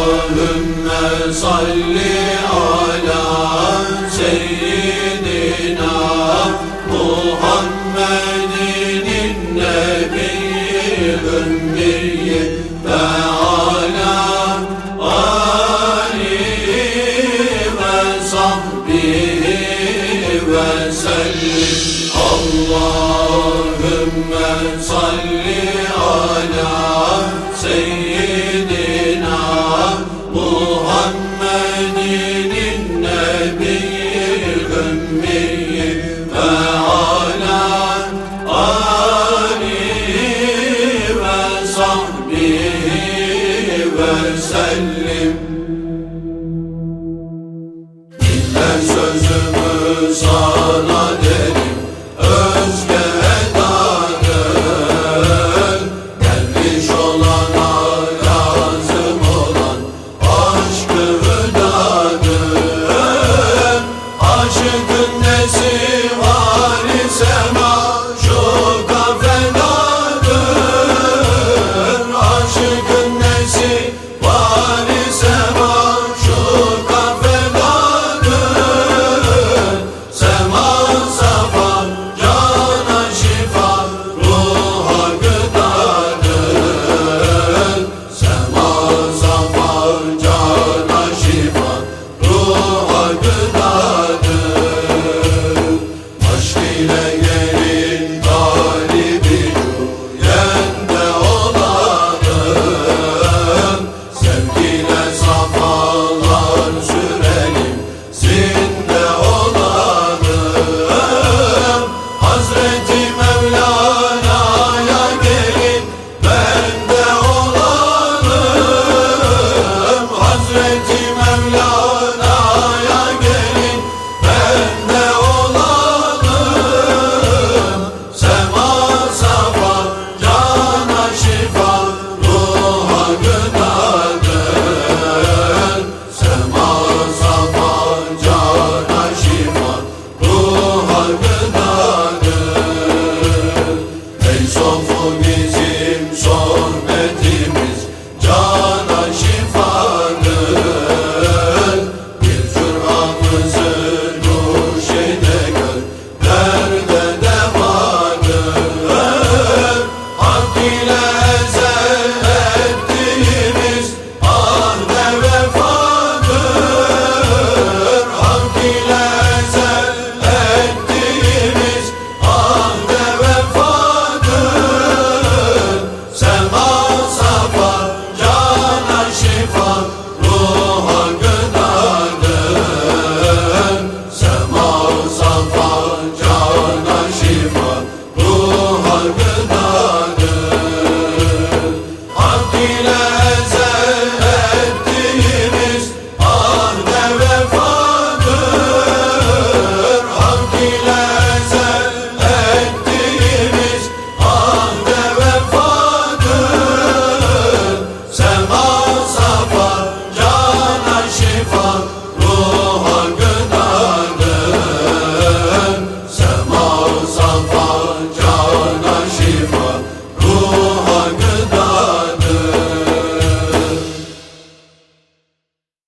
اللهم صل على سيدنا محمد النبي الأمي Allahümme salli ala seyyidina Muhammedin nebiyil ümmiyi ve ala alihi ve sahbihi ve sellim. Ben sözümü sana dedim should Yahu bizim sohbetimiz.